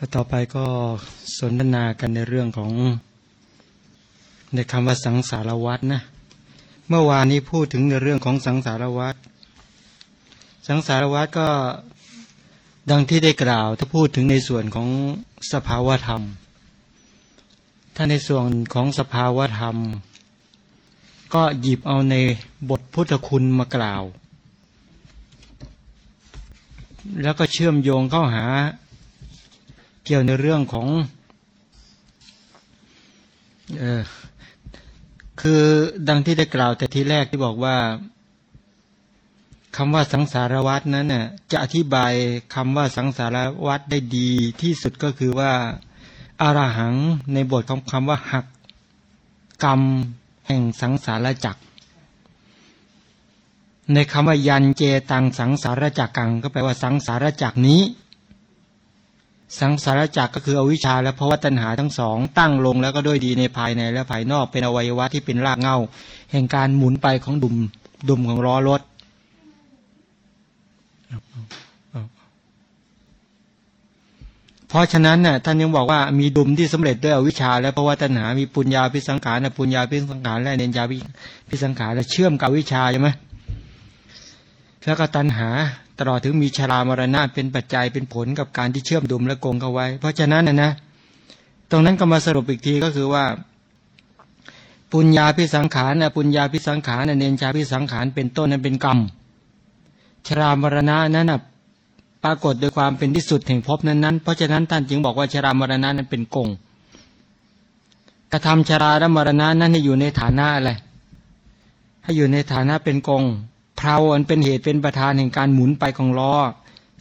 แล้วต่อไปก็สนทนากันในเรื่องของในคำว่าสังสารวัตรนะ เมื่อวานนี้พูดถึงในเรื่องของสังสารวัตรสังสารวัตรก็ดังที่ได้กล่าว ถ้าพูดถึงในส่วนของสภาวธรรม ถ้าในส่วนของสภาวธรรม ก็หยิบเอาในบทพุทธคุณมากล่าว แล้วก็เชื่อมโยงเข้าหา เกี่ยวในเรื่องของเออคือดังที่ได้กล่าวแต่ทีแรกที่บอกว่าคำว่าสังสารวัตนั้นน่ะจะอธิบายคำว่าสังสารวัตได้ดีที่สุดก็คือว่าอารหังในบทของคำว่าหักกรรมแห่งสังสารจักร ในคำว่ายันเจตังสังสารจักกังก็แปลว่าสังสารจักนี้ สังสารจักรก็คืออวิชชาและภวตัณหาทั้งสอง ตั้งลงแล้วก็ด้วยดีในภายในและภายนอกเป็นอวัยวะที่เป็นรากเงาแห่งการหมุนไปของดุมดุมของล้อรถเพราะฉะนั้นน่ะท่านยังบอกว่ามีดุมที่สำเร็จด้วยอวิชชาและภวตัณหา มีปุญญาพิสังขารนะปุญญาพิสังขารและเนญญาพิสังขารและเชื่อมกับวิชาใช่ไหมแล้วก็ตัณหา ตลอดถึงมีชรามรณะเป็นปัจจัยเป็นผลกับการที่เชื่อมดุมและกงเข้าไว้ เพราะฉะนั้นนะนะตรงนั้นก็มาสรุปอีกทีก็คือว่า ปุญญาพิสังขารนะปุญญาพิสังขารนะเนนชาพิสังขารเป็นต้นนั้นเป็นกรรม ชรามรณะนั้นนะปรากฏโดยความเป็นที่สุดแห่งภพนั้นๆ เพราะฉะนั้นท่านจึงบอกว่าชรามรณะนั้นเป็นกงกระทำชราและมรณะนั้นให้อยู่ในฐานะอะไรให้อยู่ในฐานะเป็นกง เพลาอันเป็นเหตุเป็นประธานแห่งการหมุนไปของล้อ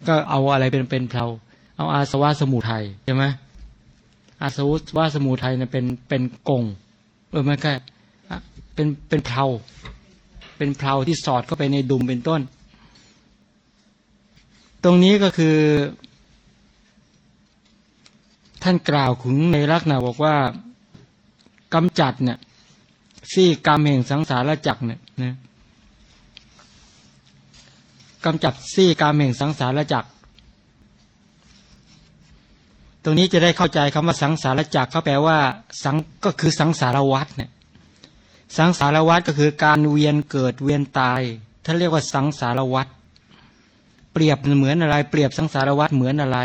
ก็เอาอะไรเป็นเป็นเพลาเอาอาสวะสมุทัยใช่ไหมอาสวะสมุทัยเนี่ยเป็นเป็นกงเออไม่ใช่เป็นเป็นเพลาเป็นเพลาที่สอดเข้าไปในดุมเป็นต้น ตรงนี้ก็คือ ท่านกล่าวถึงในลักษณะบอกว่ากำจัดเนี่ยซี่กรรมแห่งสังสารจักเนี่ยนะ กำจัดซี่กามแห่งสังสารจักร ตรงนี้จะได้เข้าใจคำว่าสังสารจักรเขาแปลว่า สังก็คือสังสารวัฏเนี่ยสังสารวัฏก็คือการเวียนเกิดเวียนตายท่านเรียกว่าสังสารวัฏเปรียบเหมือนอะไร เปรียบสังสารวัฏเหมือนอะไร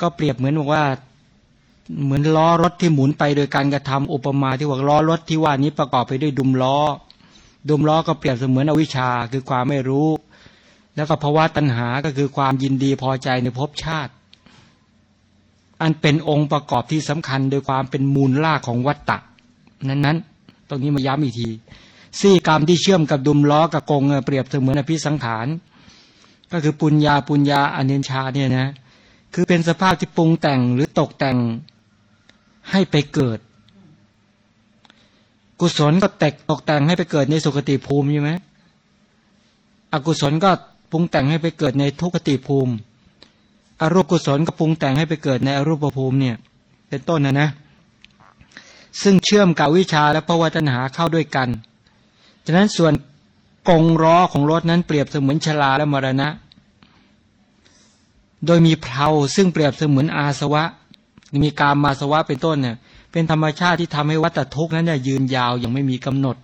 ก็เปรียบเหมือนบอกว่าเหมือนล้อรถที่หมุนไปโดยการกระทำอุปมาที่ว่าล้อรถที่ว่านี้ประกอบไปด้วยดุมล้อ ดุมล้อก็เปรียบเสมือนอวิชชาคือความไม่รู้ แล้วก็ภาวะตัณหาก็คือความยินดีพอใจในภพชาติ อันเป็นองค์ประกอบที่สำคัญโดยความเป็นมูลล่าของวัตตะนั้นนั้นตรงนี้มาย้ำอีกทีสี่กรรมที่เชื่อมกับดุมล้อกับกงเปรียบเสมือนอภิสังขารก็คือปุญญาปุญญาอเนชาเนี่ยนะคือเป็นสภาพที่ปรุงแต่งหรือตกแต่งให้ไปเกิด กุศลก็แตกตกแต่งให้ไปเกิดในสุคติภูมิใช่ไหมอกุศลก็ปรุงแต่งให้ไปเกิดในทุกติภูมิ อรูปกุศลก็ปรุงแต่งให้ไปเกิดในอรูปภูมิเนี่ย เป็นต้นนะนะ ซึ่งเชื่อมกับวิชาและภาวตัณหาเข้าด้วยกัน ฉะนั้นส่วนกงล้อของรถนั้นเปรียบเสมือนชลาและมรณะ โดยมีเพลาซึ่งเปรียบเสมือนอาสวะ มีการมาสวะเป็นต้นเนี่ย เป็นธรรมชาติที่ทำให้วัตทุกข์นั้นเนี่ยยืนยาวอย่างไม่มีกำหนด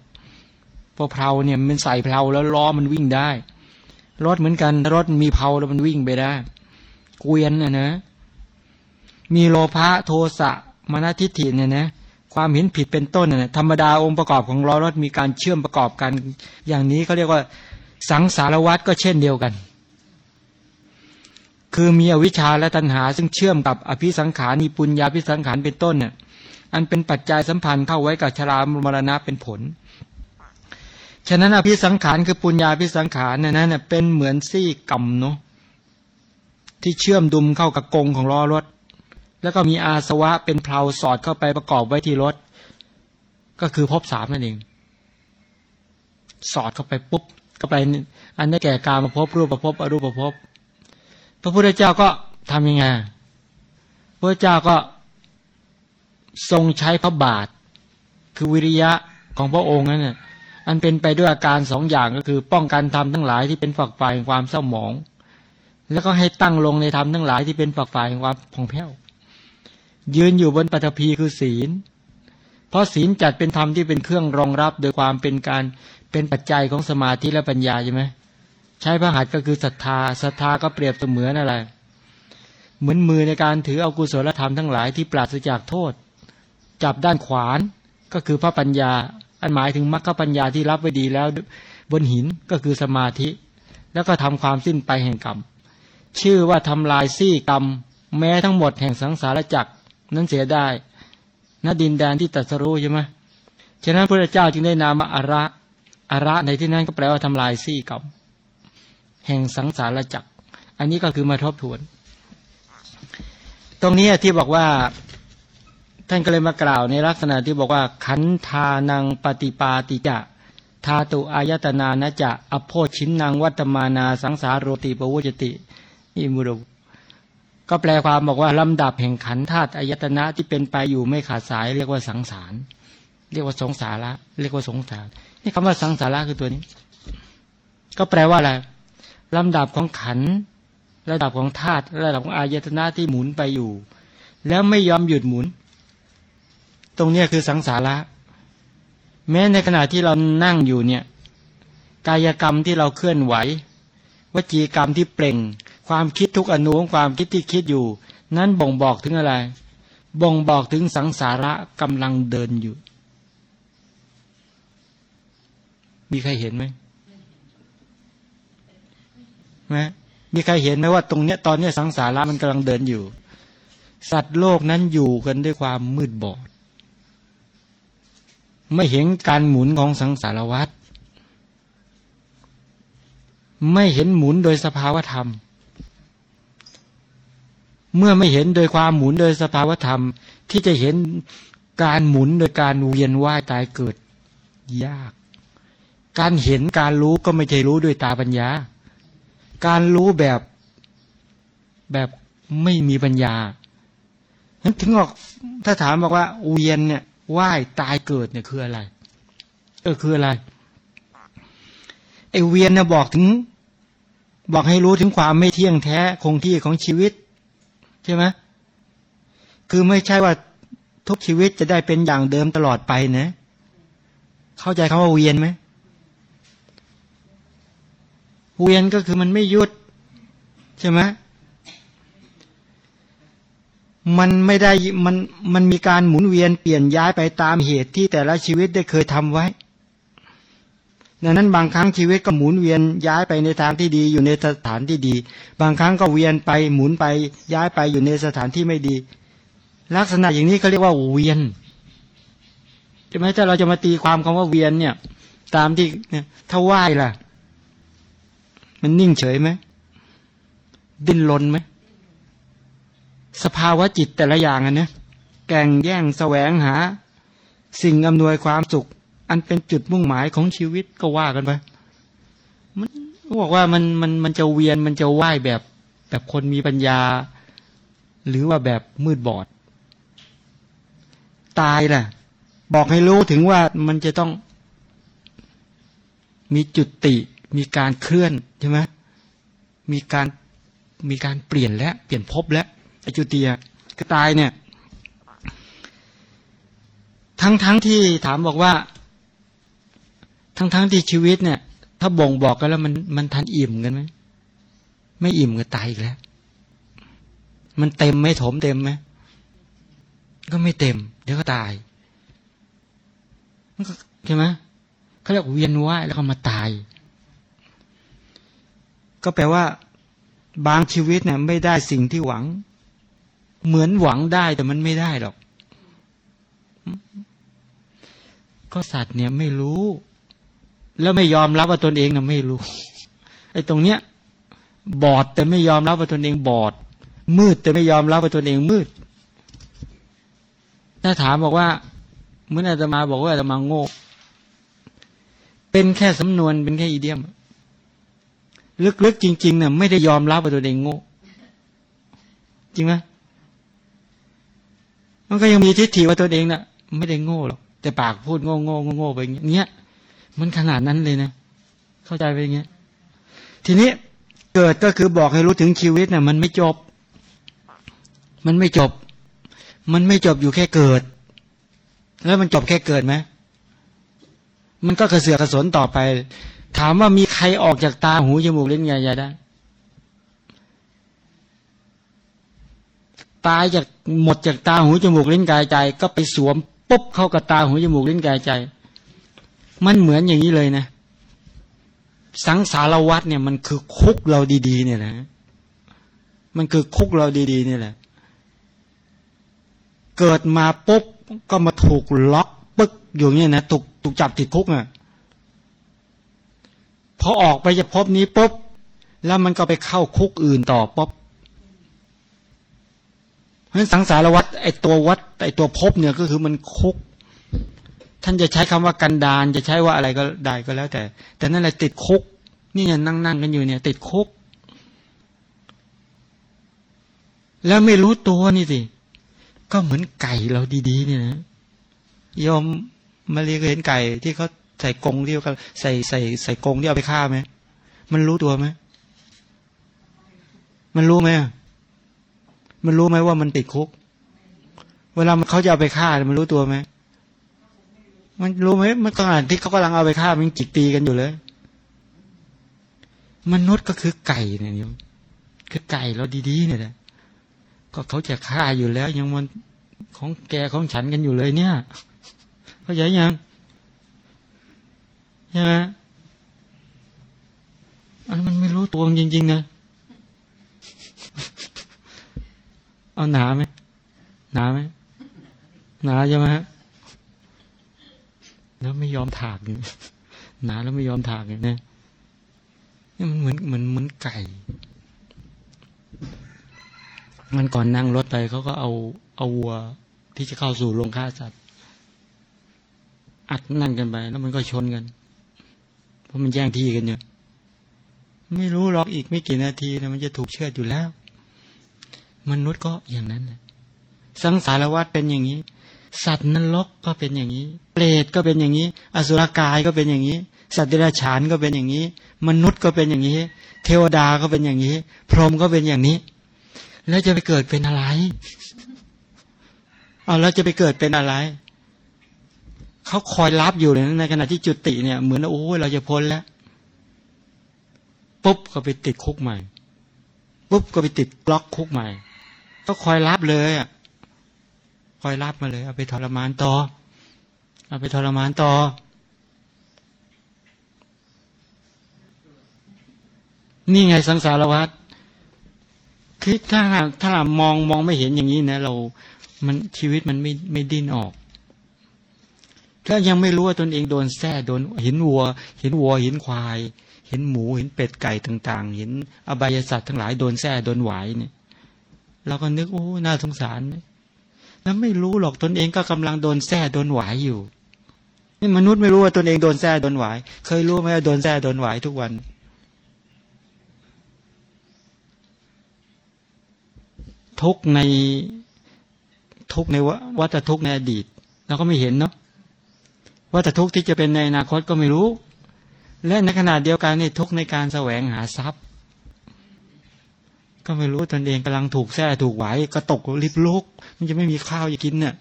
พราะเพลาเนี่ยมันใส่เพลาแล้วล้อมันวิ่งได้ รถเหมือนกันรถมีเพลาแล้วมันวิ่งไปได้เกวียนนะนะ มีโลภะโทสะมณทิฏฐิเนี่ยนะความเห็นผิดเป็นต้นเนี่ยธรรมดาองค์ประกอบของล้อรถมีการเชื่อมประกอบกัน อย่างนี้เขาเรียกว่า สังสารวัตก็เช่นเดียวกัน คือมีอวิชชาและตัณหา ซึ่งเชื่อมกับอภิสังขารมีปุญญาภิสังขารเป็นต้นเนี่ย อันเป็นปัจจัยสัมพันธ์เข้าไว้กับชรามรณะเป็นผล ฉะนั้นอภิสังขารคือปุญญาภิสังขารนั้นะเป็นเหมือนซี่กรรมเนาะที่เชื่อมดุมเข้ากับกงของล้อรถ แล้วก็มีอาสวะเป็นเพลาสอดเข้าไปประกอบไว้ที่รถ ก็คือพบสามนั่นเอง สอดเข้าไปปุ๊บเข้าไป อันนี้แก่การมาพบรูปประพบอรูปประพบพระพุทธเจ้าก็ทำยังไงพระเจ้าก็ ทรงใช้พระบาท คือวิริยะของพระองค์นั้นน่ยอันเป็นไปด้วยอาการสองอย่างก็คือ ป้องกันธรรมทั้งหลายที่เป็นฝักฝ่ายความเศร้าหมอง แล้วก็ให้ตั้งลงในธรรมทั้งหลายที่เป็นฝักฝ่ายของความผ่องแผ้ว ยืนอยู่บนปฐพีคือศีล เพราะศีลจัดเป็นธรรมที่เป็นเครื่องรองรับ โดยความเป็นการเป็นปัจจัยของสมาธิและปัญญาใช่ไหมใช้พระหัตถ์ก็คือศรัทธาศรัทธาก็เปรียบเสมือนอะไร เหมือนมือในการถือเอากุศลธรรมทั้งหลายที่ปราศจากโทษ จับด้านขวาน ก็คือพระปัญญา อันหมายถึงมรรคปัญญาที่รับไว้ดีแล้วบนหินก็คือสมาธิ แล้วก็ทำความสิ้นไปแห่งกรรม ชื่อว่าทำลายซี่กรรม แม้ทั้งหมดแห่งสังสารจักรนั้นเสียได้ณดินแดนที่ตัสรู้ใช่ไหมฉะนั้นพระเจ้าจึงได้นามอาระอาระในที่นั้นก็แปลว่าทำลายซี่กรรมแห่งสังสารจักรอันนี้ก็คือมาทบทวน ตรงนี้ที่บอกว่า ท่านก็เลยมากล่าวในลักษณะที่บอกว่าขันธานังปฏิปาติจะธาตุอายตนานะจะอโพชินนางวัตมานาสังสารโรติปวุจติอิมุรุก็แปลความบอกว่าลำดับแห่งขันธาตุอายตนะที่เป็นไปอยู่ไม่ขาดสาย เรียกว่าสังสาร เรียกว่าสงสาระ เรียกว่าสงสารนี่คำว่าสังสาระคือตัวนี้ ก็แปลว่าอะไรลำดับของขันระดับของธาตุระดับของอายตนะที่หมุนไปอยู่ แล้วไม่ยอมหยุดหมุน ตรงนี้คือสังสาระ แม้ในขณะที่เรานั่งอยู่เนี่ย กายกรรมที่เราเคลื่อนไหว วจีกรรมที่เปล่ง ความคิดทุกอนุของความคิดที่คิดอยู่ นั้นบ่งบอกถึงอะไร บ่งบอกถึงสังสาระกำลังเดินอยู่ มีใครเห็นไหมไหมมีใครเห็นไหมว่าตรงเนี้ยตอนเนี้ยสังสาระมันกำลังเดินอยู่ สัตว์โลกนั้นอยู่กันด้วยความมืดบอด ไม่เห็นการหมุนของสังสารวัฏไม่เห็นหมุนโดยสภาวธรรม เมื่อไม่เห็นโดยความหมุนโดยสภาวธรรม ที่จะเห็นการหมุนโดยการเวียนว่ายตายเกิด ยาก การเห็นการรู้ก็ไม่ใช่รู้ด้วยตาปัญญา การรู้แบบแบบไม่มีปัญญาถึงบอกถ้าถามบอกว่าเวียนเนี่ย ว่ายตายเกิดเนี่ยคืออะไร เออคืออะไรไอเวียนนะบอกถึง บอกให้รู้ถึงความไม่เที่ยงแท้คงที่ของชีวิต ใช่ไหมคือไม่ใช่ว่าทุกชีวิตจะได้เป็นอย่างเดิมตลอดไปนะ เข้าใจคำว่าเวียนไหมเวียนก็คือมันไม่หยุด ใช่ไหม มันไม่ได้มันมันมีการหมุนเวียนเปลี่ยนย้ายไปตามเหตุที่แต่ละชีวิตได้เคยทำไว้ ดังนั้นบางครั้งชีวิตก็หมุนเวียนย้ายไปในทางที่ดีอยู่ในสถานที่ดี บางครั้งก็เวียนไปหมุนไปย้ายไปอยู่ในสถานที่ไม่ดี ลักษณะอย่างนี้เขาเรียกว่าเวียนใช่ไหมถ้าเราจะมาตีความคำว่าเวียนเนี่ย ตามที่เนี่ยถ้าไหวล่ะ มันนิ่งเฉยไหมดิ้นรนไหม สภาวะจิตแต่ละอย่างอันนะแก่งแย่งแสวงหา สิ่งอำนวยความสุข อันเป็นจุดมุ่งหมายของชีวิตก็ว่ากันไปมันบอกว่ามันมันมันจะเวียนมันจะว่ายแบบ แบบคนมีปัญญา หรือว่าแบบมืดบอด ตายแหละบอกให้รู้ถึงว่ามันจะต้อง มีจุดติมีการเคลื่อนใช่ไหมมีการมีการเปลี่ยนและเปลี่ยนภพแล้ว อจุเตียก็ตายเนี่ย ทั้งทั้งที่ถามบอกว่า ทั้งทั้งที่ชีวิตเนี่ย ถ้าบ่งบอกกันแล้วมันมันทันอิ่มกันไหมไม่อิ่มก็ตายอีกแล้ว มันเต็มไหมถมเต็มไหมก็ไม่เต็ม เดี๋ยวก็ตายใช่ไหมเขาเรียกเวียนว่ายแล้วก็มาตาย ก็แปลว่า บางชีวิตเนี่ย ไม่ได้สิ่งที่หวัง เหมือนหวังได้แต่มันไม่ได้หรอก ก็สัตว์เนี่ยไม่รู้ แล้วไม่ยอมรับว่าตนเองนะไม่รู้ไอ้ตรงเนี้ย บอดแต่ไม่ยอมรับว่าตนเองบอด มืดแต่ไม่ยอมรับว่าตนเองมืด ถ้าถามบอกว่าเมื่ออาตมาบอกว่าอาตมาโง่เป็นแค่สำนวนเป็นแค่อีเดียม ลึกๆจริงๆเนี่ยไม่ได้ยอมรับว่าตัวเองโง่ จริงไหม มันก็ยังมีทิฏฐิว่าตัวเองนะ่ะ ไม่ได้โง่หรอกแต่ปากพูดโง่โง่โง่ไปอย่างเงี้ยมันขนาดนั้นเลยนะ เข้าใจไปอย่างเงี้ย ทีนี้เกิดก็คือบอกให้รู้ถึงชีวิตนะ่ะ มันไม่จบ มันไม่จบ มันไม่จบอยู่แค่เกิด แล้วมันจบแค่เกิดไหมมันก็กระเสือกกระสนต่อไป ถามว่ามีใครออกจากตาหูจมูกเลิ้นกายใจได้ ตายจากหมดจากตาหูจมูกลิ้นกายใจ ก็ไปสวมปุ๊บเข้ากับตาหูจมูกลิ้นกายใจ มันเหมือนอย่างนี้เลยนะ สังสารวัตเนี่ยมันคือคุกเราดีๆ เนี่ยแหละมันคือคุกเราดีๆ นี่แหละ เกิดมาปุ๊บก็มาถูกล็อกปึ๊กอยู่เนี่ยนะถูกถูกจับติดคุกอะพอออกไปจากภพนี้ปุ๊บแล้วมันก็ไปเข้าคุกอื่นต่อปุ๊บ เพราะฉะนั้นสังสารวัตไอตัววัดไอตัวภพเนี่ยก็คือมันคุก ท่านจะใช้คำว่ากันดานจะใช้ว่าอะไรก็ได้ก็แล้วแต่ แต่นั่นแหละติดคุก นี่ยังนั่งนั่งกันอยู่เนี่ย ติดคุก แล้วไม่รู้ตัวนี่สิก็เหมือนไก่เราดีๆ เนี่ยนะยอมมาเรียกเห็นไก่ที่เขาใส่กรงที่เขาใส่ใส่ใส่กรงที่เอาไปฆ่าไหมมันรู้ตัวไหมมันรู้ไหม มันรู้ไหมว่ามันติดคุก เวลาเขาจะเอาไปฆ่ามันรู้ตัวไหมมันรู้ไหมมันขนาดที่เขากำลังเอาไปฆ่ามันจิกตีกันอยู่เลย มนุษย์ก็คือไก่เนี่ยโยมคือไก่เราดีๆเนี่ยแหละก็เขาจะฆ่าอยู่แล้ว ยังมันของแกของฉันกันอยู่เลยเนี่ยเข้าใจยังใช่ไหมอันมันไม่รู้ตัวจริงๆนะ เอาหนาไหมหนาไหมหนาใช่ไหมฮะแล้วไม่ยอมถากหนาแล้วไม่ยอมถากเนี่ยนี่มันเหมือนเหมือนเหมือนไก่ มันก่อนนั่งรถไปเขาก็เอาเอาวัวที่จะเข้าสู่โรงฆ่าสัตว์ อัดนั่นกันไป แล้วมันก็ชนกัน เพราะมันแย่งที่กันอยู่ไม่รู้หรอกอีกไม่กี่นาทีนะมันจะถูกเชือดอยู่แล้ว มนุษย์ก็อย่างนั้นนะสังสารวัฏเป็นอย่างนี้ สัตว์นรกก็เป็นอย่างนี้ เปรตก็เป็นอย่างนี้ อสุรกายก็เป็นอย่างนี้ สัตว์เดรัจฉานก็เป็นอย่างนี้ มนุษย์ก็เป็นอย่างนี้ เทวดาก็เป็นอย่างนี้ พรหมก็เป็นอย่างนี้ แล้วจะไปเกิดเป็นอะไรเอาแล้วจะไปเกิดเป็นอะไรเขาคอยรับอยู่เลยในขณะที่จุติเนี่ยเหมือนโอ้เราจะพ้นแล้วปุ๊บก็ไปติดคุกใหม่ปุ๊บก็ไปติดบล็อกคุกใหม่ ก็คอยรับเลยอะคอยรับมาเลย เอาไปทรมานต่อ เอาไปทรมานต่อ นี่ไงสังสารวัฏคือถ้าถ้าเรามองมองไม่เห็นอย่างนี้นะ เรา มันชีวิตมันไม่ไม่ดิ้นออก ถ้ายังไม่รู้ว่าตนเองโดนแท้โดนเห็นวัว เห็นวัวเห็นควาย เห็นหมูเห็นเป็ดไก่ต่าง ๆ เห็นอบายสัตว์ทั้งหลายโดนแท้โดนไหวเนี่ย เราก็นึกโอ้น่าสงสารแล้วไม่รู้หรอกตนเองก็กำลังโดนแท้โดนไหวอยู่นี่มนุษย์ไม่รู้ว่าตนเองโดนแท้โดนไหวเคยรู้ไหมว่าโดนแท้โดนไหวทุกวันทุกในทุกในวัฏทุกในอดีตเราก็ไม่เห็นเนาะวัฏทุกที่จะเป็นในอนาคตก็ไม่รู้ และในขณะเดียวกันนี่ทุกในการแสวงหาทรัพย์ ก็ไม่รู้ตนเองกำลังถูกแท้ถูกไหวก็ตกริบลุกมันจะไม่มีข้าวจะกินเนี่ย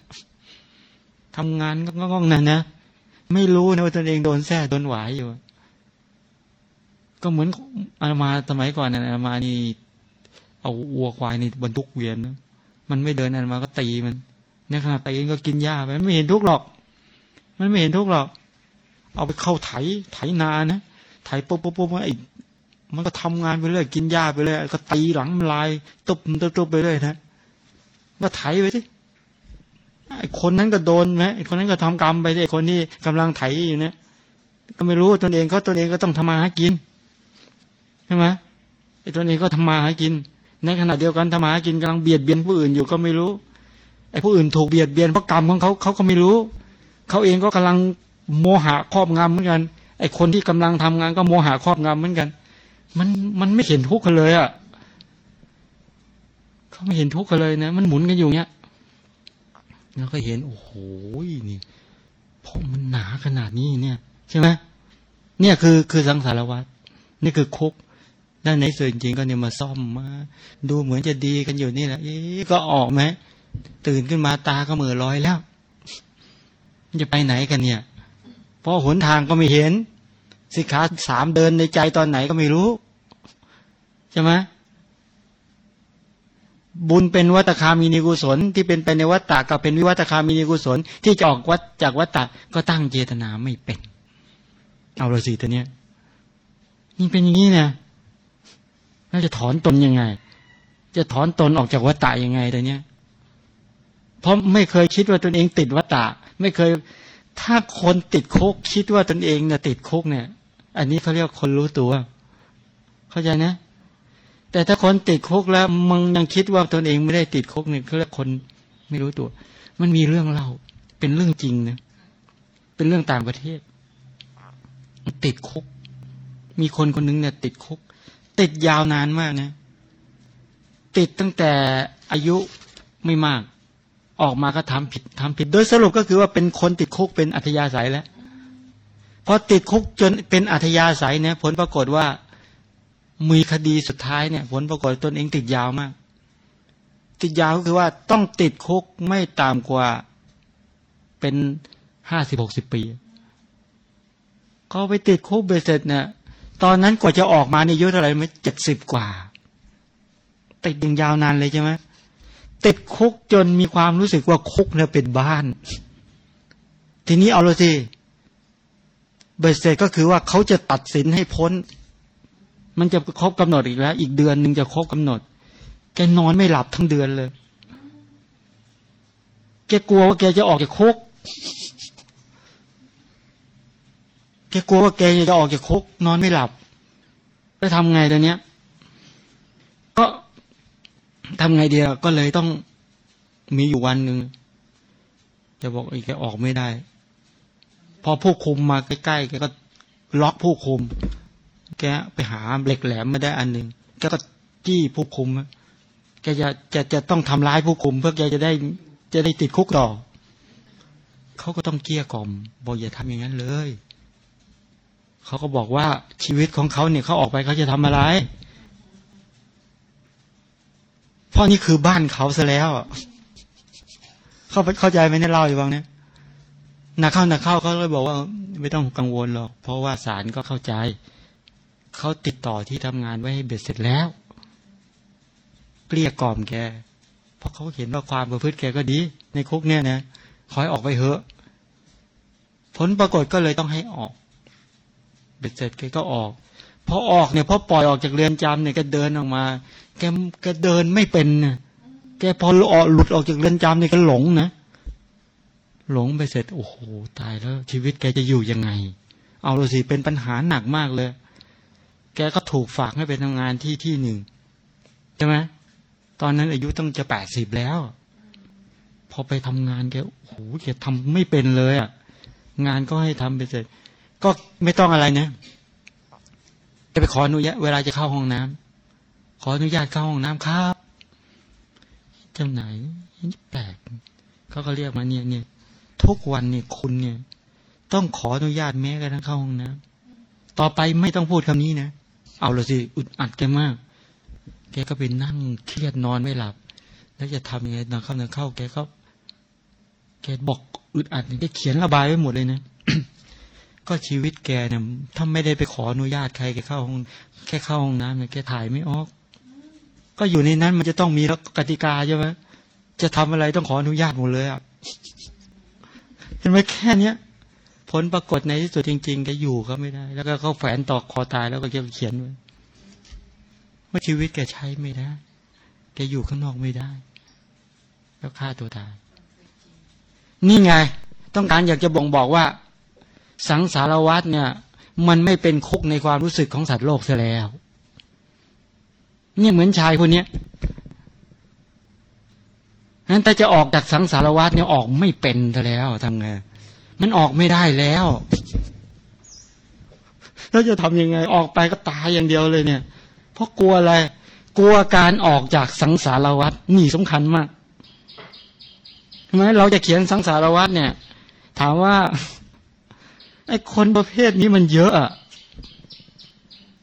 ทำงานก็งงๆนะนะไม่รู้นะว่าตนเองโดนแท้โดนไหวอยู่ ก็เหมือนอามาสมัยก่อนนะอามานี่เอาวัวควายในบรรทุกเวียนนะมันไม่เดินอันมาก็ตีมันในขณะตีก็กินหญ้าไปไม่เห็นทุกหรอก มันไม่เห็นทุกหรอก เอาไปเข้าไถไถนานะไถปุ๊บปุ๊บปุ๊บไอ้ มันก็ทำงานไปเรื่อยกินหญ้าไปเรื่อยก็ตีหลังลายตบตบไปเรื่อยนะก็ไถไปสิไอคนนั้นก็โดนไหมไอคนนั้นก็ทำกรรมไปไอคนที่กำลังไถอยู่เนี่ยก็ไม่รู้ตนเองเขาตนเองก็ต้องทำมาหากินใช่ไหมไอตนเองก็ทำมาหากิน ในขณะเดียวกันธรรมาหากินกำลังเบียดเบียนผู้อื่นอยู่ก็ไม่รู้ไอ้ผู้อื่นถูกเบียดเบียนเพราะกรรมของเขาเขาก็ไม่รู้ เขาเองก็กำลังโมหะครอบงำเหมือนกัน ไอ้คนที่กำลังทำงานก็โมหะครอบงำเหมือนกัน มันมันไม่เห็นทุกข์กันเลยอะเขาไม่เห็นทุกข์กันเลยนะมันหมุนกันอยู่เนี้ยแล้วก็เห็นโอ้โหนี่เพราะมันหนาขนาดนี้เนี่ย ใช่ไหมเนี่ยคือคือสังสารวัฏนี่คือคุกด้านในส่วนจริงก็เนี่ยมาซ่อมมา ดูเหมือนจะดีกันอยู่นี่แหละก็ออกไหมตื่นขึ้นมาตาก็เมือลอยแล้วจะไปไหนกันเนี่ย เพราะหนทางก็ไม่เห็น สิขาสามเดินในใจตอนไหนก็ไม่รู้ใช่ไหมบุญเป็นวัตคามีนิกุศล ที่เป็นไปในวัตตะกับเป็นวิวัตคามีนิกุศล ที่จะออกวัดจากวัตตะก็ตั้งเจตนาไม่เป็น เอาละสิตัวเนี้ยนี่เป็นอย่างนี้นะน่าจะถอนตนยังไง จะถอนตนออกจากวัตตะยังไงตัวเนี้ยเพราะไม่เคยคิดว่าตนเองติดวัตตะ ไม่เคย ถ้าคนติดคุกคิดว่าตนเองเนี่ยติดคุกเนี่ย อันนี้เขาเรียกคนรู้ตัว เข้าใจนะ แต่ถ้าคนติดคุกแล้วมึงยังคิดว่าตนเองไม่ได้ติดคุกเนี่ยเขาเรียกคนไม่รู้ตัว มันมีเรื่องเล่า เป็นเรื่องจริงนะเป็นเรื่องต่างประเทศ ติดคุก มีคนคนนึงเนี่ย ติดคุก ติดยาวนานมากนะติดตั้งแต่อายุไม่มาก ออกมาก็ทำผิดทำผิด โดยสรุปก็คือว่าเป็นคนติดคุกเป็นอัธยาศัยแล้ว พอติดคุกจนเป็นอัธยาศัยเนี่ย ผลปรากฏว่ามีคดีสุดท้ายเนี่ย ผลปรากฏตนเองติดยาวมาก ติดยาวก็คือว่าต้องติดคุกไม่ตามกว่าเป็นห้าสิบหกสิบปีเขาไปติดคุกเบสเสร็จเนี่ยตอนนั้นกว่าจะออกมาในยุทธอะไรไหมเจ็ดสิบกว่า ติดยังยาวนานเลยใช่ไหมติดคุกจนมีความรู้สึกว่าคุกเนี่ยเป็นบ้าน ทีนี้เอาเลยสิ เบสเสร็จก็คือว่าเขาจะตัดสินให้พ้น มันจะครบกำหนดอีกแล้ว อีกเดือนหนึ่งจะครบกำหนด แกนอนไม่หลับทั้งเดือนเลย แกกลัวว่าแกจะออกจากคุก แกกลัวว่าแกจะออกจากคุก นอนไม่หลับจะทำไงตอนเนี้ย ก็ทำไงเดียวก็เลยต้องมีอยู่วันหนึ่งจะบอกอีกแกออกไม่ได้ พอผู้คุมมาใกล้ๆแกก็ล็อกผู้คุม แกไปหาเหล็กแหลมมาได้อันหนึ่งแกก็จี้ผู้คุมแกจะจะจะต้องทำร้ายผู้คุม เพื่อแกจะได้จะได้ติดคุกต่อเขาก็ต้องเกลี้ยกล่อมบอกอย่าทำอย่างนั้นเลยเขาก็บอกว่าชีวิตของเขาเนี่ยเขาออกไปเขาจะทำอะไรเพราะนี่คือบ้านเขาซะแล้ว เขาเข้าใจไหมเนี่ยเล่าอยู่บ้างเนี่ย นักเข้านักเข้าเขาเลยบอกว่าไม่ต้องกังวลหรอก เพราะว่าศาลก็เข้าใจเขาติดต่อที่ทำงานไว้ให้เบ็ดเสร็จแล้วเกลี้ยกล่อมแก เพราะเขาเห็นว่าความประพฤติแกก็ดี ในคุกเนี่ยนะคอยออกไปเหอะ ผลปรากฏก็เลยต้องให้ออก เบ็ดเสร็จแกก็ออกพอออกเนี่ยพอปล่อยออกจากเรือนจำเนี่ยแกเดินออกมา แกแกเดินไม่เป็นนะแกพอหลุดออกจากเรือนจำเนี่ยก็หลงนะ หลงไปเสร็จโอ้โหตายแล้ว ชีวิตแกจะอยู่ยังไง เอาละสิเป็นปัญหาหนักมากเลย แกก็ถูกฝากให้ไปทำงานที่ที่หนึ่งใช่ไหมตอนนั้นอายุต้องจะแปดสิบแล้ว พอไปทำงานแกโอ้โหแกทำไม่เป็นเลยอะ งานก็ให้ทำไปเสร็จ ก็ไม่ต้องอะไรนะจะไปขออนุญาตเวลาจะเข้าห้องน้ำขออนุญาตเข้าห้องน้ำครับเจ้าไหนแปลกเขาก็เรียกมาเนี่ยเนี่ย ทุกวันเนี่ยคุณเนี่ย ต้องขออนุญาตแม้กระทั่งเข้าห้องน้ำต่อไปไม่ต้องพูดคำนี้นะ เอาละสิอึดอัดแกมาก แกก็ไปนั่งเครียดนอนไม่หลับ แล้วจะทำยังไงนอนเข้านอนเข้า แกก็ แกบอกอึดอัดแกเขียนระบายไว้หมดเลยนะก็ชีวิตแกเนี่ยถ้าไม่ได้ไปขออนุญาตใครแกเข้าห้องแค่เข้าห้องน้ำเนี่ยแกถ่ายไม่ออก ก็อยู่ในนั้นมันจะต้องมีกติกาใช่ไหมจะทำอะไรต้องขออนุญาตหมดเลยอะ เห็นไหมแค่เนี้ย ผลปรากฏในที่สุดจริงๆแกอยู่ก็ไม่ได้ แล้วก็เขาแฝนตอกคอตายแล้วก็เขียนไว้ว่าชีวิตแกใช้ไม่ได้แกอยู่ข้างนอกไม่ได้ แล้วฆ่าตัวตาย นี่ไง ต้องการอยากจะบ่งบอกว่า สังสารวัตเนี่ย มันไม่เป็นคุกในความรู้สึกของสัตว์โลกเสียแล้ว เนี่ยเหมือนชายคนนี้ นั้นแต่จะออกจากสังสารวัตเนี่ยออกไม่เป็นซะแล้วทำไงมันออกไม่ได้แล้วแล้วจะทำยังไง ออกไปก็ตายอย่างเดียวเลยเนี่ย เพราะกลัวอะไร กลัวการออกจากสังสารวัฏนี่สำคัญมากใช่ไหมเราจะเขียนสังสารวัฏเนี่ย ถามว่าไอ้คนประเภทนี้มันเยอะอะ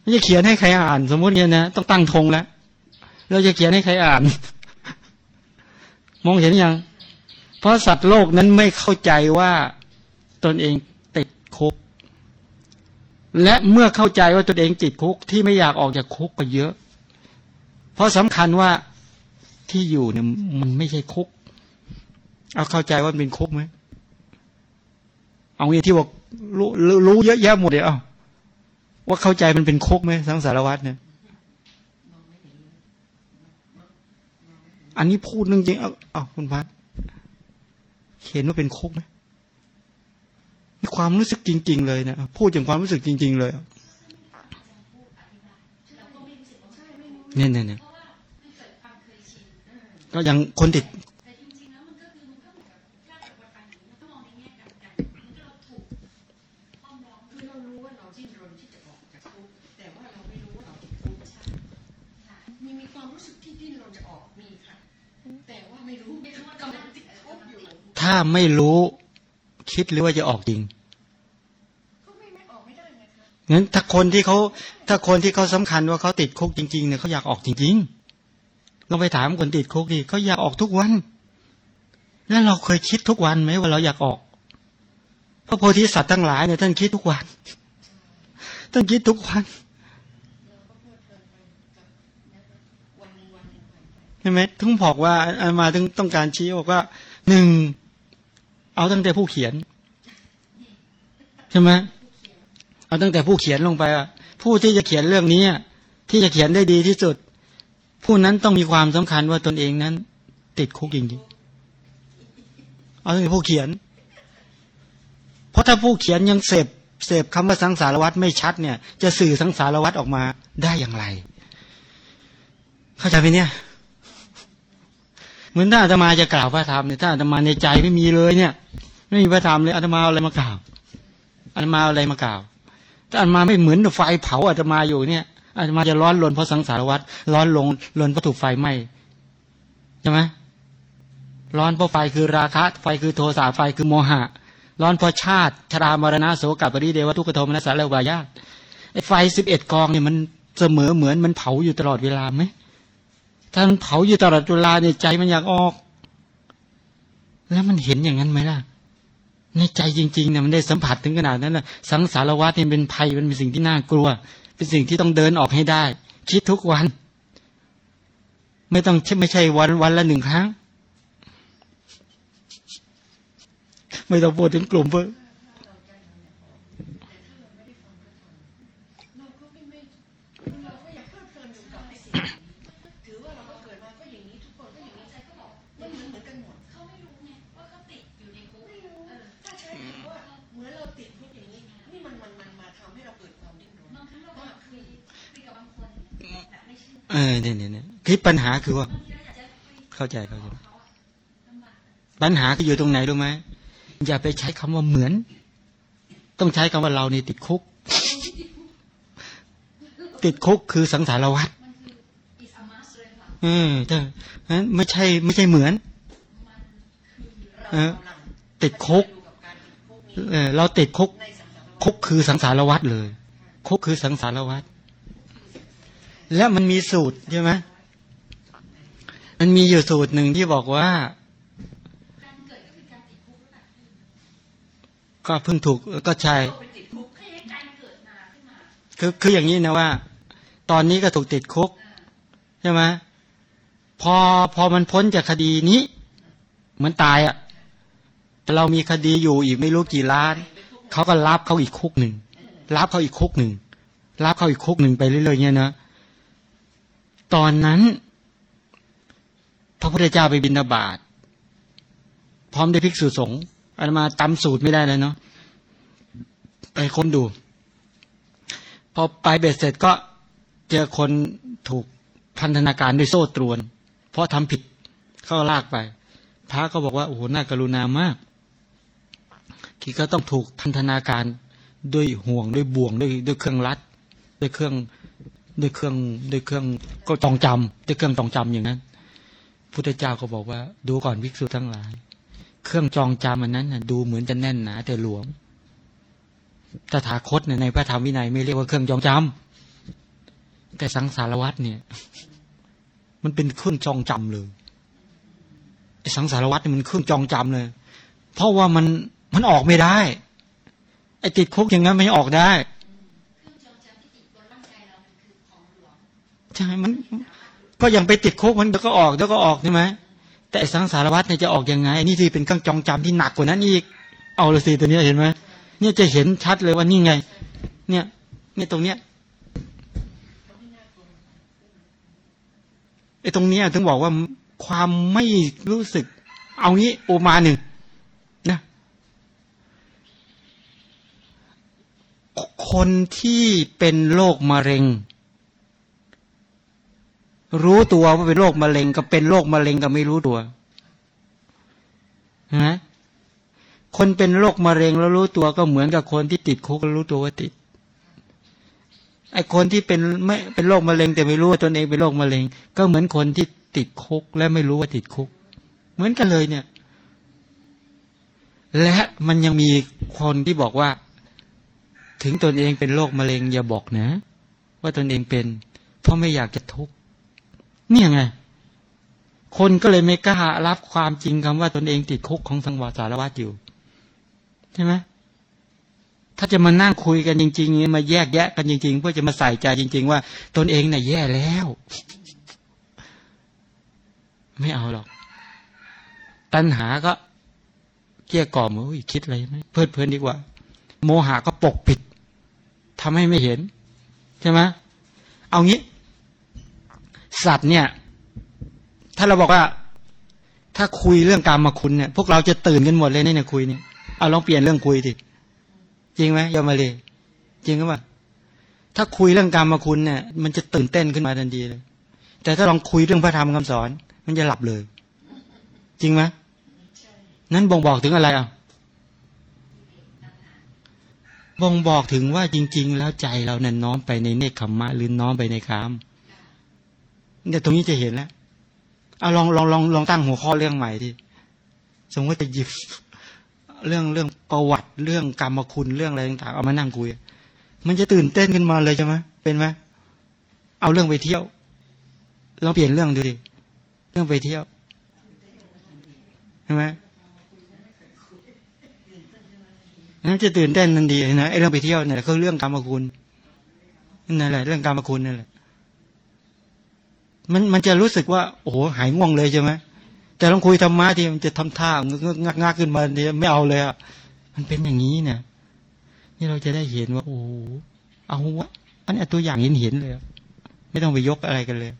ไม่จะเขียนให้ใครอ่าน สมมติเนี่ยนะต้องตั้งธงแล้วเราจะเขียนให้ใครอ่าน มองเห็นยัง เพราะสัตว์โลกนั้นไม่เข้าใจว่าตนเองติดคุก และเมื่อเข้าใจว่าตนเองติดคุกที่ไม่อยากออกจากคุกก็เยอะ เพราะสำคัญว่าที่อยู่เนี่ยมันไม่ใช่คุก เอาเข้าใจว่าเป็นคุกไหมเอางี้ที่บอกรู้รู้รู้เยอะแยะหมดเลยเอาว่าเข้าใจมันเป็นคุกไหมสังสารวัตรเนี่ย อันนี้พูดนึงจริงเอาเอาคุณพัดเห็นว่าเป็นคุกไหมความรู้สึกจริง ๆ เลยนะพูดถึงความรู้สึกจริง ๆ เลยเนี่ยเนี่ยเนี่ยก็ยังคนติด คือเรารู้ว่าเราดิ้นรนที่จะออกจากคุกแต่ว่าเราไม่รู้ว่าเราติดคุกมีมีความรู้สึกที่ดิ้นรนจะออกมีค่ะ แต่ว่าไม่รู้ไม่รู้ว่ากำลังติดคุกอยู่ ถ้าไม่รู้คิดหรือว่าจะออกจริงก็ไม่ไม่ออกไม่ได้นะคะงั้นถ้าคนที่เขาถ้าคนที่เขาสำคัญว่าเขาติดคุกจริง ๆเนี่ยเขาอยากออกจริงๆลองไปถามคนติดคุกดิเขาอยากออกทุกวัน แล้วเราเคยคิดทุกวันไหมว่าเราอยากออก พระโพธิสัตว์ทั้งหลายเนี่ยท่านคิดทุกวันท่านคิดทุกวันเราก็เพลิดเพลินไปกับวันหนึ่งวันหนึ่งผ่านไปใช่ไหมถึงบอกว่าอามาถึงต้องการชี้บอกว่าหนึ่ง เอาตั้งแต่ผู้เขียนใช่ไหมเอาตั้งแต่ผู้เขียนลงไปอะผู้ที่จะเขียนเรื่องนี้ที่จะเขียนได้ดีที่สุด ผู้นั้นต้องมีความสำคัญว่าตนเองนั้น ติดคุกจริงๆเอาตั้งแต่ผู้เขียน เพราะถ้าผู้เขียนยังเสพเสพคำว่าสังสารวัตรไม่ชัดเนี่ย จะสื่อสังสารวัตรออกมาได้อย่างไร เข้าใจไหมเนี่ย มือนถ้าอาตมาจะกล่าวพระธรรมเนี่ยถ้าอาตมาในใจไม่มีเลยเนี่ย ไม่มีพระธรรมเลยอาตมาเอาอะไรมากล่าวอาตมาเอาอะไรมากล่าวถ้าอาตมาไม่เหมือนไฟเผาอาตมาอยู่เนี่ยอาตมาจะร้อนรนเพราะสังสารวัฏร้อนลงรนเพราะถูกไฟไหม้ใช่ไหมร้อนเพราะไฟคือราคะ ไฟคือโทสะไฟคือโมหะ ร้อนเพราะชาติชรามรณะโสกับปริเดวทุกขโทมนัสสารเลวายาตไอไฟสิบเอ็ดกองเนี่ยมันเสมอเหมือนมันเผาอยู่ตลอดเวลาไหม ถ้านเผาอยู่ตลอดเวลาเนี่ยใจมันอยากออก แล้วมันเห็นอย่างนั้นไหมล่ะ ในใจจริงๆเนี่ยมันได้สัมผัสถึงขนาดนั้นนะสังสารวัฏเนี่ยเป็นภัยมันเป็นสิ่งที่น่ากลัว เป็นสิ่งที่ต้องเดินออกให้ได้ คิดทุกวัน ไม่ต้องไม่ใช่วันวันละหนึ่งครั้ง ไม่ต้องพูดถึงกลุ่มเพื่อ เออเนี่ยเนี่ยเนี่ยคือปัญหาคือว่า เข้าใจเข้าใจปัญหาคืออยู่ตรงไหนรู้ไหมอย่าไปใช้คำว่าเหมือน ต้องใช้คำว่าเรานี่ติดคุก ติดคุกคือสังสารวัฏมันคืออิสมาสเลยค่ะเออใช่นั้นไม่ใช่ ไม่ใช่เหมือนเออติดคุกเออเราติดคุก คุกคือสังสารวัฏเลย คุกคือสังสารวัฏ และมันมีสูตรใช่ไหมมันมีอยู่สูตรหนึ่งที่บอกว่าการเกิดก็คือการติดคุกหรือเปล่า ก็เพิ่งถูกก็ใช่คือคืออย่างนี้นะว่า ตอนนี้ก็ถูกติดคุกใช่ไหมพอพอมันพ้นจากคดีนี้เหมือนตายอะ่ะแต่เรามีคดีอยู่อีกไม่รู้กี่ล้านเขาก็รับเขาอีกคุกหนึ่งรับเขาอีกคุกหนึ่งรับเขาอีกคุกหนึ่งไปเรื่อยๆเนี่ยนะ ตอนนั้น พระพุทธเจ้าไปบิณฑบาตพร้อมด้วยภิกษุสงฆ์อาตมาจำสูตรไม่ได้แล้วเนาะไปค้นดู พอไปเบ็ดเสร็จก็เจอคนถูกพันธนาการด้วยโซ่ตรวน เพราะทำผิดเข้าลากไป พระก็บอกว่า โอ้โหน่ากรุณามากที่ก็ต้องถูกพันธนาการด้วยห่วงด้วยบ่วงด้วยด้วยเครื่องรัดด้วยเครื่อง ด้วยเครื่องด้วยเครื่องก็จองจำด้วยเครื่องจองจำอย่างนั้นพุทธเจ้าก็บอกว่า ดูก่อนภิกษุทั้งหลาย เครื่องจองจำอันนั้นนะดูเหมือนจะแน่นหนาแต่หลวมตถาคตเนี่ยในพระธรรมวินัยไม่เรียกว่าเครื่องจองจแต่สังสารวัตรเนี่ย มันเป็นเครื่องจองจำเลยไอ้สังสารวัตรเนี่ยมันเครื่องจองจำเลย เพราะว่ามันมันออกไม่ได้ ไอ้ติดคุกอย่างนั้นไม่ออกได้ ใช่มัน ก็ยังไปติดคุกมันเดี๋ยวก็ออกเดี๋ยวก็ออกใช่ไหมแต่สังสารวัตรเนี่ยจะออกยังไงนี่ที่เป็นเครื่องจองจำที่หนักกว่านั้นอีก เอาเลยสิตัวนี้เห็นไหมเนี่ยจะเห็นชัดเลยว่านี่ไง เนี่ย เนี่ยตรงเนี้ยไอ้ตรงเนี้ยถึงบอกว่าความไม่รู้สึก เอางี้โอมาหนึ่งนะคนที่เป็นโรคมะเร็ง รู้ตัวว่าเป็นโรคมะเร็งกับเป็นโรคมะเร็งกับไม่รู้ตัวนะคนเป็นโรคมะเร็งแล้วรู้ตัวก็เหมือนกับคนที่ติดคุกแล้วรู้ตัวว่าติดไอคนที่เป็นไม่เป็นโรคมะเร็งแต่ไม่รู้ว่าตนเองเป็นโรคมะเร็ง ก็เหมือนคนที่ติดคุกและไม่รู้ว่าติดคุก เหมือนกันเลยเนี่ย และมันยังมีคนที่บอกว่า ถึงตนเองเป็นโรคมะเร็งอย่าบอกนะ ว่าตนเองเป็น เพราะไม่อยากจะทุกข์ เนี่ยไง คนก็เลยไม่กล้ารับความจริงคำว่าตนเองติดคุกของสังวาสารวัตรอยู่ใช่ไหมถ้าจะมานั่งคุยกันจริงๆมาแยกแยะกันจริงๆเพื่อจะมาใส่ใจจริง ๆ ว่า ตนเองน่ะแย่แล้ว ไม่เอาหรอก ตัณหาก็เกี้ยกล่อมว่าคิดอะไรไหมเพลิดเพลินดีกว่า โมหะก็ปกปิดทำให้ไม่เห็น ใช่ไหมเอางี้ สัตว์เนี่ย ถ้าเราบอกว่า ถ้าคุยเรื่องการมาคุณเนี่ย พวกเราจะตื่นกันหมดเลยเนี่ยคุยเนี่ยเอาลองเปลี่ยนเรื่องคุยดิจริงไหมยอมมาเลยจริงหรือเปล่าถ้าคุยเรื่องการมาคุณเนี่ย มันจะตื่นเต้นขึ้นมาทันทีเลย แต่ถ้าลองคุยเรื่องพระธรรมคำสอน มันจะหลับเลย จริงไหมนั้นบ่งบอกถึงอะไรอะบ่งบอกถึงว่าจริง ๆ แล้วใจเราเนี่ยน้อมไปในเนคขมมะหรือน้อมไปในคาม เนี่ยตรงนี้จะเห็นแล้วเอาลองลองลองลองตั้งหัวข้อเรื่องใหม่ดิสมมติว่าจะหยิบเรื่องเรื่องประวัติเรื่องกรรมคุณเรื่องอะไรต่างๆเอามานั่งคุย มันจะตื่นเต้นขึ้นมาเลยใช่ไหมเป็นไหมเอาเรื่องไปเที่ยวลองเปลี่ยนเรื่องดูดิเรื่องไปเที่ยวใช่ไหมนั่นจะตื่นเต้นทันทีนะไอ้เรื่องไปเที่ยวเนี่ยคือเรื่องกรรมคุณนั่นแหละเรื่องกรรมคุณนั่นแหละ มันมันจะรู้สึกว่า โอ้โหหายง่วงเลยใช่ไหมแต่ลองคุยธรรมะที่มันจะทำท่างักงักขึ้นมาเนี่ยไม่เอาเลยอะมันเป็นอย่างนี้เนี่ยนี่เราจะได้เห็นว่า โอ้เอาวะอันนี้ตัวอย่างเห็นเห็นเลย ไม่ต้องไปยกอะไรกันเลย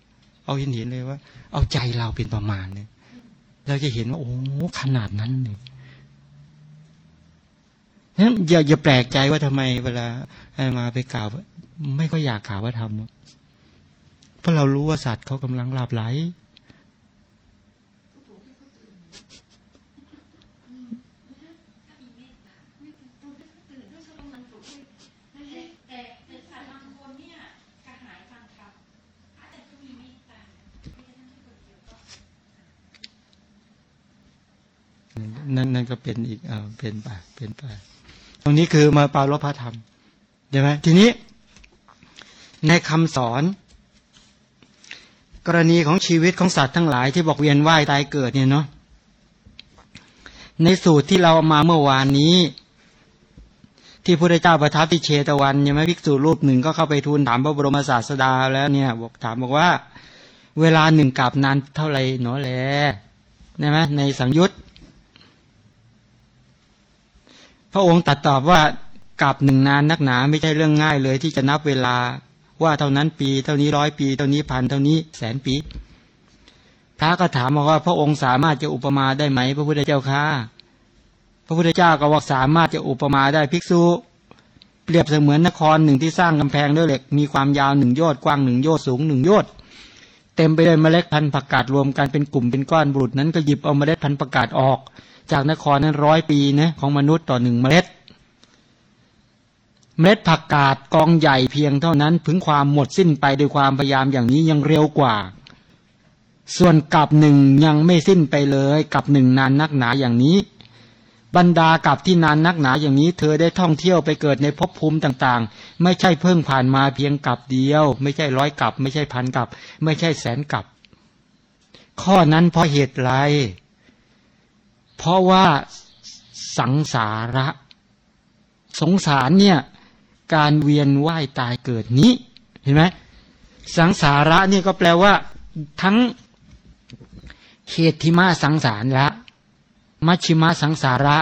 เอาเห็นเห็นเลยว่า เอาใจเราเป็นประมาณเนี่ยเราจะเห็นว่าโอ้ขนาดนั้นเลยนั้นอย่าอย่าแปลกใจว่าทำไมเวลามาไปกล่าว ไม่ก็อยากกล่าวว่าทำ เพราะเรารู้ว่าสัตว์เขากำลังหลับไหล นั่นนั่นก็เป็นอีกเออเป็นไปเป็นไปตรงนี้คือมาปรารบพระธรรมใช่ไหมทีนี้ในคำสอน กรณีของชีวิตของสัตว์ทั้งหลายที่บอกเวียนว่ายตายเกิดเนี่ยเนาะในสูตรที่เราเอามาเมื่อวานนี้ ที่พระเจ้าประทับที่เชตวันใช่ไหมภิกษุรูปหนึ่งก็เข้าไปทูลถามพระบรมศาสดาแล้วเนี่ยบอกถามบอกว่า เวลาหนึ่งกับนานเท่าไหร่หนอแลใช่ไหมในสังยุตพระองค์ตัดตอบว่ากับหนึ่งนานนักหนาไม่ใช่เรื่องง่ายเลยที่จะนับเวลา ว่าเท่านั้นปี เท่านี้ร้อยปี เท่านี้พันเท่านี้แสนปี พระก็ถามบอกว่าพระองค์สามารถจะอุปมาได้ไหม พระพุทธเจ้าค่ะพระพุทธเจ้าก็บอกสามารถจะอุปมาได้ภิกษุ เปรียบเสมือนนครหนึ่งที่สร้างกำแพงด้วยเหล็ก มีความยาวหนึ่งโยชน์กว้างหนึ่งโยชน์สูงหนึ่งโยชน์เต็มไปด้วยเมล็ดพันธุ์ผักกาดรวมกันเป็นกลุ่มเป็นก้อนบุตรนั้นก็หยิบเอาเมล็ดพันธุ์ผักกาดออก จากนครนั้นร้อยปีนะของมนุษย์ต่อหนึ่งเมล็ด เมล็ดผักกาดกองใหญ่เพียงเท่านั้นพึงความหมดสิ้นไปด้วยความพยายามอย่างนี้ยังเร็วกว่า ส่วนกับหนึ่งยังไม่สิ้นไปเลยกับหนึ่งนานนักหนาอย่างนี้ บรรดากับที่นานนักหนาอย่างนี้ เธอได้ท่องเที่ยวไปเกิดในภพภูมิต่างๆ ไม่ใช่เพิ่งผ่านมาเพียงกับเดียว ไม่ใช่ร้อยกับ ไม่ใช่พันกับ ไม่ใช่แสนกับ ข้อนั้นเพราะเหตุไร เพราะว่าสังสาระ สงสารเนี่ย การเวียนว่ายตายเกิดนี้ เห็นไหมสังสาระนี่ก็แปลว่า ทั้งเหตุทิมาสังสารละมัชชิมาสังสาระ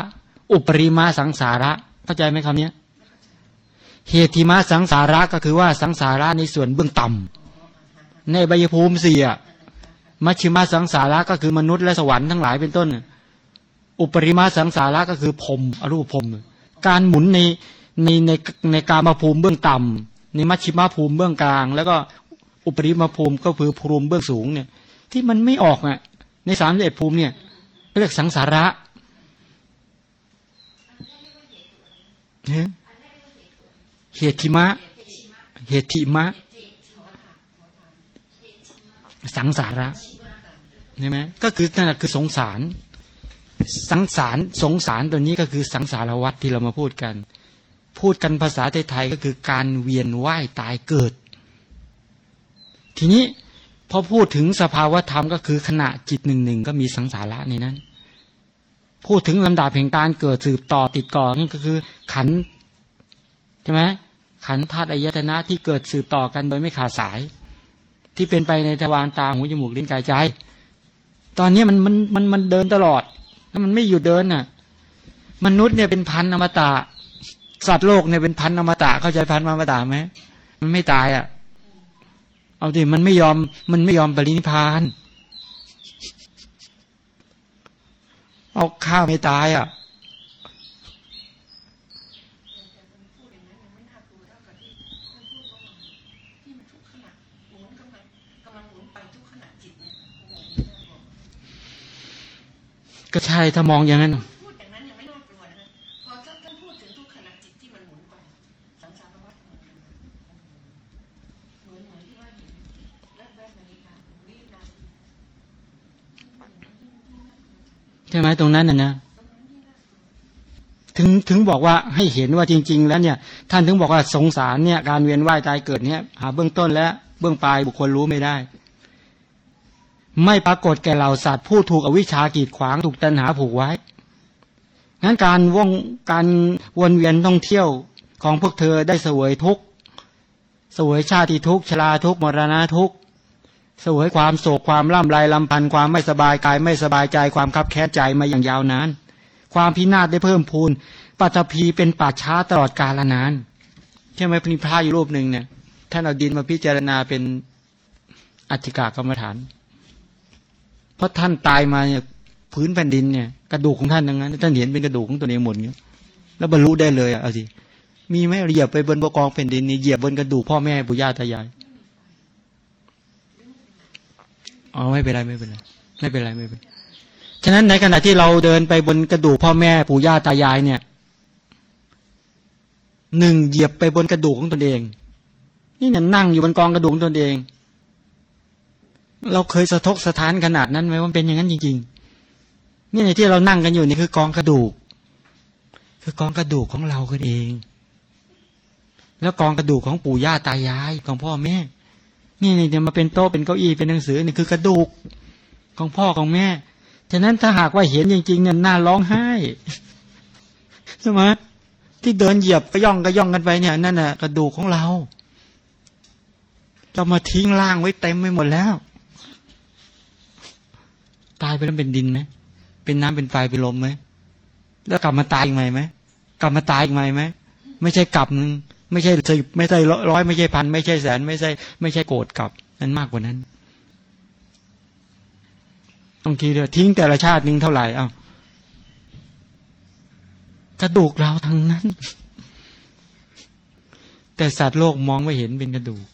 อุปริมาสังสาระเข้าใจไหมคำนี้เหตุทิมาสังสาระก็คือว่าสังสาระในส่วนเบื้องต่ำในใบยภูมิสี่อะมัชชิมาสังสาระก็คือมนุษย์และสวรรค์ทั้งหลายเป็นต้น อุปริมาสังสาระก็คือพรมอรูปพรมการหมุนใน ในในในการมาภูมิเบื้องต่ำในมัชชิมาภูมิเบื้องกลาง แล้วก็อุปริมาภูมิก็คือภูมิเบื้องสูงเนี่ย ที่มันไม่ออกอะ ในสามสิบเอ็ดภูมิเนี่ยเรียกสังสาระเนี่ยเหตุทิมะ เหตุทิมะ สังสาระใช่ไหมก็คือนั่นแหละคือสงสาร สังสารสงสารตัวนี้ก็คือสังสารวัตที่เรามาพูดกัน พูดกันภาษาไทยๆก็คือการเวียนว่ายตายเกิด ทีนี้พอพูดถึงสภาวธรรมก็คือขณะจิตหนึ่งหนึ่งก็มีสังสาระในนั้น พูดถึงลำดับแห่งการเกิดสืบต่อติดก่อนั่นก็คือขันใช่ไหมขันธาตุอายตนะที่เกิดสืบต่อกันโดยไม่ขาดสาย ที่เป็นไปในทวารตาหูจมูกลิ้นกายใจ ตอนนี้มันมันมันมันเดินตลอดแล้วมันไม่หยุดเดินน่ะ มนุษย์เนี่ยเป็นพันอมตะ สัตว์โลกเนี่ยเป็นพันอมตะเข้าใจพันอมตะไหมมันไม่ตายอะ เอาดิมันไม่ยอม มันไม่ยอมปรินิพาน เอาข้าวไม่ตายอะพูดอย่างนั้นยังไม่างน่าก ช่ไหมตรงนั้นน่ะนะถึงถึงบอกว่าให้เห็นว่าจริง ๆ แล้วเนี่ย ท่านถึงบอกว่าสงสารเนี่ย การเวียนว่ายตายเกิดเนี่ย หาเบื้องต้นและเบื้องปลายบุคคลรู้ไม่ได้ ไม่ปรากฏแก่เหล่าสัตว์ผู้ถูกอวิชากีดขวางถูกตัณหาผูกไว้งั้นการว่องการวนเวียนท่องเที่ยวของพวกเธอได้เสวยทุกเสวยชาติทุกชราทุกมรณะทุกข์ เสวยความโศกความล่ำไรลำพันธ์ความไม่สบายกายไม่สบายใจความคับแค้นใจมาอย่างยาวนาน ความพินาศได้เพิ่มพูนปัตภีเป็นป่าช้าตลอดกาลนานใช่ไหมพระนิพพานอยู่รูปหนึ่งเนี่ยท่านเอาดินมาพิจารณาเป็นอธิกากรรมฐาน เพราะท่านตายมาเนี่ยพื้นแผ่นดินเนี่ยกระดูกของท่านดังนั้นท่านเห็นเป็นกระดูกของตัวเองหมดเงี้ยแล้วบรรลุได้เลยอะเอาสิมีไหมเหยียบไปบนบกองแผ่นดินนี่เหยียบบนกระดูกพ่อแม่ปู่ย่าตายาย อ๋อไม่เป็นไรไม่เป็นไรไม่เป็นไรไม่เป็นไรฉะนั้นในขณะที่เราเดินไปบนกระดูกพ่อแม่ปู่ย่าตายายเนี่ยหนึ่งเหยียบไปบนกระดูกของตนเอง นี่เนี่ยนั่งอยู่บนกองกระดูกของตนเอง เราเคยสะทกสะท้านขนาดนั้นไหมว่าเป็นอย่างนั้นจริง ๆ นี่ในที่เรานั่งกันอยู่นี่คือกองกระดูก คือกองกระดูกของเรากันเอง แล้วกองกระดูกของปู่ย่าตายายของพ่อแม่ นี่นี่เนี่ยมาเป็นโต๊ะเป็นเก้าอี้เป็นหนังสือนี่คือกระดูกของพ่อของแม่ ฉะนั้นถ้าหากว่าเห็นจริงๆเนี่ยน่าร้องไห้ใช่ไหมที่เดินเหยียบก็ย่องก็ย่องกันไปเนี่ยนั่นน่ะกระดูกของเรา เรามาทิ้งล่างไว้เต็มไปหมดแล้ว ตายไปแล้วเป็นดินไหมเป็นน้ำเป็นไฟเป็นลมไหมแล้วกลับมาตายอีกไหมไหมกลับมาตายอีกไหมไหมไม่ใช่กลับหนึ่ง ไม่ใช่สิบไม่ใช่ร้อยไม่ใช่พันไม่ใช่แสน ไม่ใช่ ไม่ใช่โกรธกลับนั้นมากกว่านั้นต้องคิดเลยทิ้งแต่ละชาติหนึ่งเท่าไหร่เอากระดูกเราทั้งนั้น แต่สัตว์โลกมองไม่เห็นเป็นกระดูก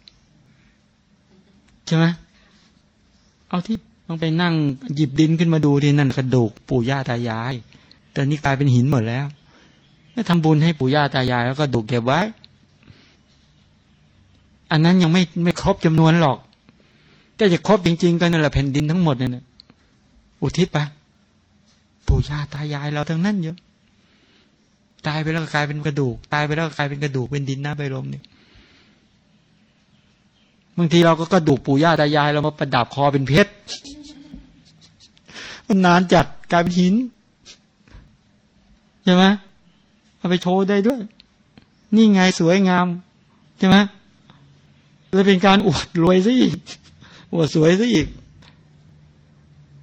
ใช่ไหมเอาที่ต้องไปนั่งหยิบดินขึ้นมาดูที่นั่นกระดูกปู่ย่าตายาย แต่นี่กลายเป็นหินหมดแล้วไม่ทำบุญให้ปู่ย่าตายายแล้วก็ดูกเก็บไว้ อันนั้นยังไม่ไม่ครบจำนวนหรอก แต่จะครบจริง ๆ ก็นั่นแหละแผ่นดินทั้งหมดเนี่ยอุทิศไปปู่ย่าตายายเราทั้งนั้นเยอะตายไปแล้วก็กลายเป็นกระดูก ตายไปแล้วก็กลายเป็นกระดูกเป็นดินน้ำใบลมเนี่ยบางทีเราก็กระดูกปู่ย่าตายายเรามาประดับคอเป็นเพชรมันนานจัดกลายเป็นหินใช่ไหมเอาไปโชว์ได้ด้วย นี่ไงสวยงามใช่ไหม เลยเป็นการอวดรวยซะอีกอวดสวยซะอีก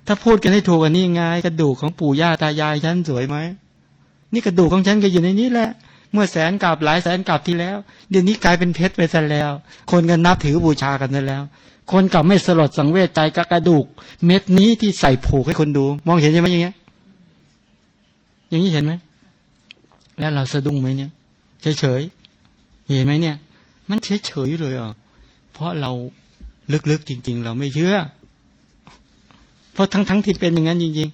ถ้าพูดกันให้ถูกกันนี่ไงกระดูกของปู่ย่าตายายฉันสวยไหมนี่กระดูกของฉันก็อยู่ในนี้แหละ เมื่อแสนกับหลายแสนกับที่แล้ว เดี๋ยวนี้กลายเป็นเพชรไปซะแล้ว คนกันนับถือบูชากันซะแล้ว คนกลับไม่สลดสังเวชใจกับกระดูก เม็ดนี้ที่ใส่ผูกให้คนดู มองเห็นใช่ไหมอย่างเงี้ย อย่างนี้เห็นไหมแล้วเราสะดุ้งไหมเนี่ยเฉยเฉยเห็นไหมเนี่ย มันเฉยเฉยเลยอะ เพราะเราลึกๆจริง ๆ เราไม่เชื่อ เพราะทั้งๆที่เป็นอย่างนั้นจริง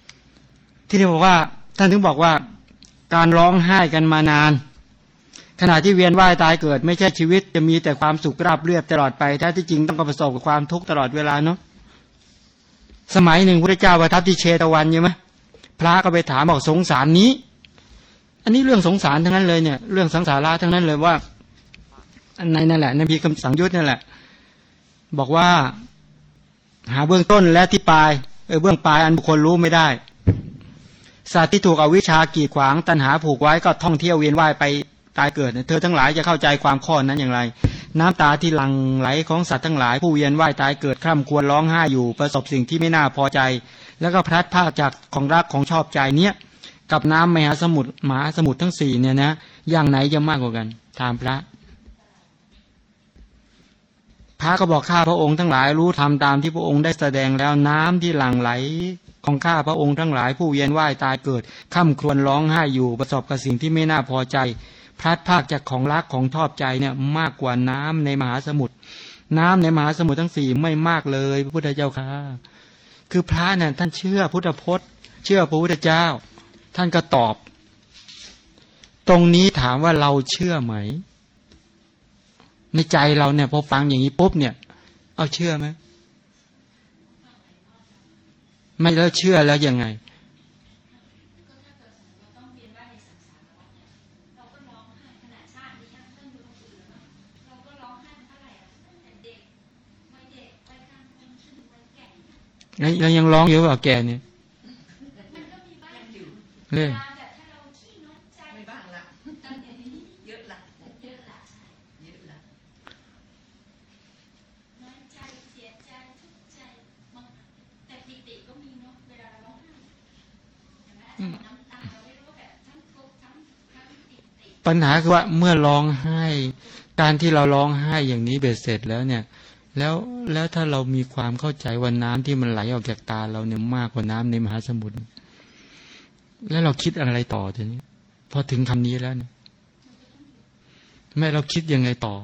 ๆ ที่เรียกว่าท่านถึงบอกว่าการร้องไห้กันมานาน ขณะที่เวียนว่ายตายเกิด ไม่ใช่ชีวิตจะมีแต่ความสุขราบเรียบตลอดไปแท้ที่จริงต้องประสบกับความทุกข์ตลอดเวลาเนาะสมัยหนึ่งพระเจ้าประทับที่เชตวันใช่ไหมพระก็ไปถามบอกสงสารนี้ อันนี้เรื่องสงสารทั้งนั้นเลยเนี่ย เรื่องสังสาระทั้งนั้นเลยว่า ในนั่นแหละนบีคำสั่งยุตนั่นแหละ บอกว่า หาเบื้องต้นและที่ปลายเออเบื้องปลายอันบุคคลรู้ไม่ได้สัตว์ที่ถูกอวิชากีดขวาง ตัณหาผูกไว้ก็ท่องเที่ยวเวียนว่ายไปตายเกิดเธอทั้งหลายจะเข้าใจความข้อนั้นอย่างไร น้ำตาที่หลั่งไหลของสัตว์ทั้งหลาย ผู้เวียนว่ายตายเกิดคร่ำควรร้องไห้อยู่ประสบสิ่งที่ไม่น่าพอใจ แล้วก็พลัดพรากจากของรักของชอบใจเนี้ยกับน้ำมหาสมุทรมหาสมุทรทั้งสี่เนี่ยนะอย่างไหนจะมากกว่ากันถามพระ พระก็บอกข้าพระองค์ทั้งหลายรู้ทำตามที่พระองค์ได้แสดงแล้วน้ำที่หลั่งไหลของข้าพระองค์ทั้งหลายผู้เวียนว่ายตายเกิดข้ามครวญร้องไห้อยู่ประสบกับสิ่งที่ไม่น่าพอใจ พลัดพากจากของรักของชอบใจเนี่ยมากกว่าน้ำในมหาสมุทรน้ำในมหาสมุทรทั้งสี่ไม่มากเลยพระพุทธเจ้าค่ะ คือพระเนี่ยท่านเชื่อพุทธพจน์ เชื่อพระพุทธเจ้า ท่านก็ตอบ ตรงนี้ถามว่าเราเชื่อไหม ในใจเราเนี่ยพอฟังอย่างนี้ปุ๊บเนี่ย เอาเชื่อไหมไม่แล้วเชื่อแล้วยังไงก็ถ้าเกิดสมมติเราต้องเรียนว่าใปัญหาคือว่าเมื่อร้องไห้ การที่เราร้องไห้อย่างนี้เบ็ดเสร็จแล้วเนี่ย แล้วแล้วถ้าเรามีความเข้าใจว่าน้ำที่มันไหลออกจากตาเราเนี่ยมากกว่าน้ำในมหาสมุทรแล้วเราคิดอะไรต่อทีนี้พอถึงคำนี้แล้วเนี่ยแม่เราคิดยังไงต่อ